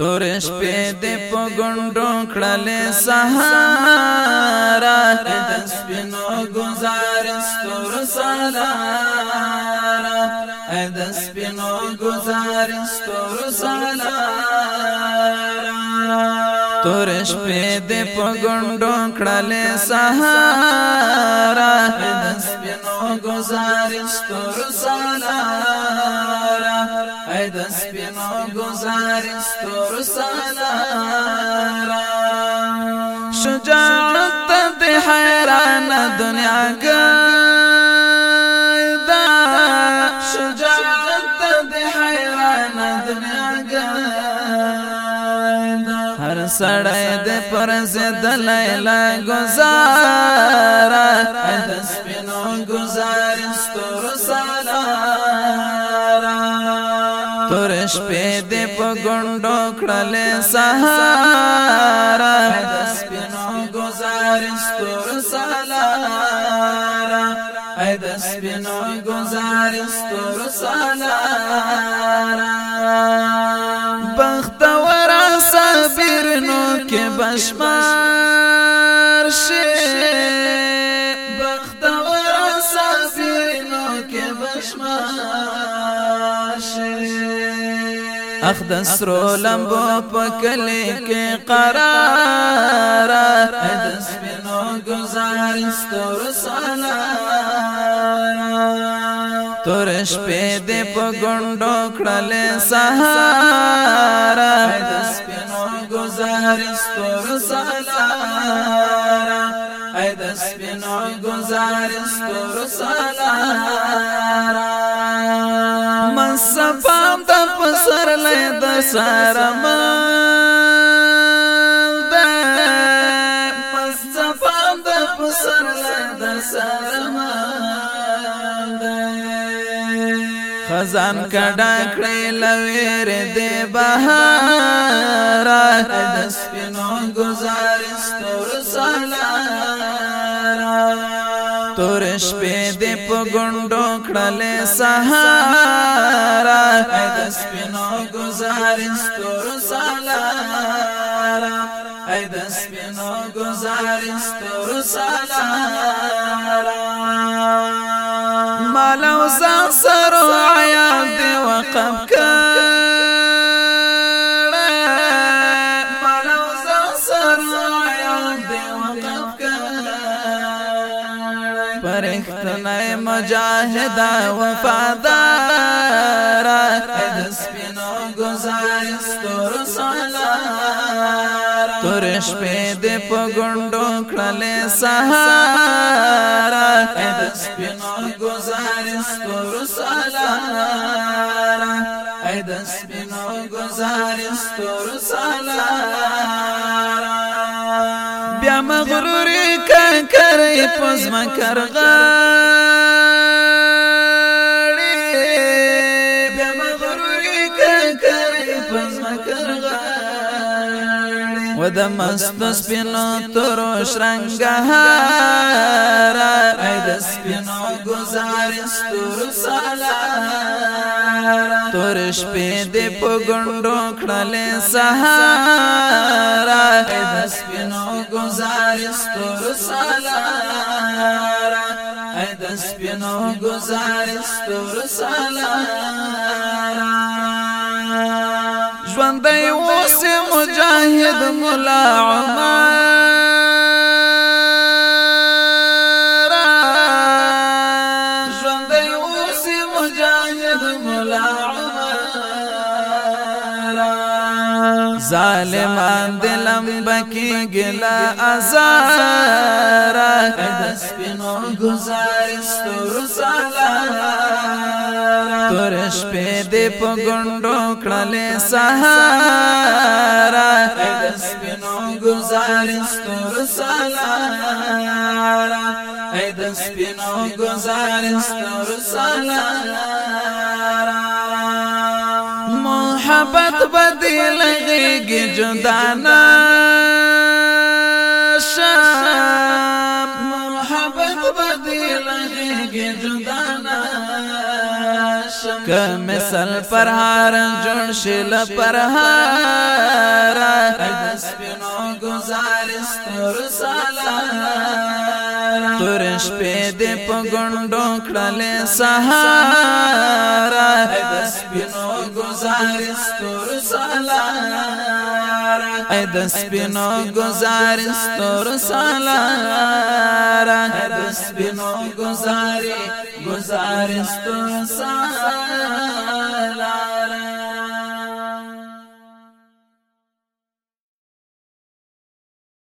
تور شپې دې په ګوندو کړلې سهارا د سپینو گزار ستور سالارا د سپینو گزار ستور سالارا تور شپې دې په ګوندو کړلې سهارا د سپینو گزار ستور سالارا زار ستور سالارا شجاعت د حیران دنیا ګدا شجاعت د حیران دنیا ګدا هر سړی د پرز د لیلا گزارا د سپینو شپې دې په ګوندو کړلې سهارا سپینو گزار استور سالارا اې د سپینو گزار استور سالارا بخت ورا صبر نو کې بشمار شي بخت ورا صبر نو کې بشمار اخ د سرو لمبو په کلی کې قرار د سپینو گزار ستور سالا تور شپې دې په ګوندو کړل سهار د سپینو گزار ستور سالا اې د سپینو گزار ستور سالا سره مل ده پس زفان د پسرلی د سره مل ده خزان کډا کړې لویر دې بهار د سپینو گزار ستور سلام تور شپې دې په ګوندو کړلې سهارا د سپینو ستورو سالارا ای د سپینو گزار ستورو سالارا مالو زان سرو عیال دی وقف کرا مالو زان سرو عیال مجاہدہ وفادارا ای د شپې د پګوندو کړلې سهارا د سپینو گزار ستور سالارا د سپینو گزار ستور سالارا بیا مغرور کنکرې پزما کرغا پزما کرغا و د مست سپینو تورو شرنګهار ای د سپینو گزار استور سالار تور شپې دې په ګوندو کړلې سهار ای د سپینو گزار استور سالار ای د سپینو گزار استور سالار ژوندۍ اوس مجاهد مولا عمر ژوندۍ اوس مجاهد مولا عمر ظالمان دلم بکی گلا ازار د سپینو گزار استور سلام شپې دې په ګوندو کړلې سهارا د سپینو گزار ستور سالارا اې د سپینو گزار ستور سالارا محبت بدل لګي جدا نه دې لګي جدانا که مثال پر هار جوړ شل پر هار دس پنو گزار استر سالا ترش په دې پګوندو کړل سهار دس پنو گزار ستور سالار اے دس پینو گزار ستور سالار اے دس پینو گزار گزار ستور سالار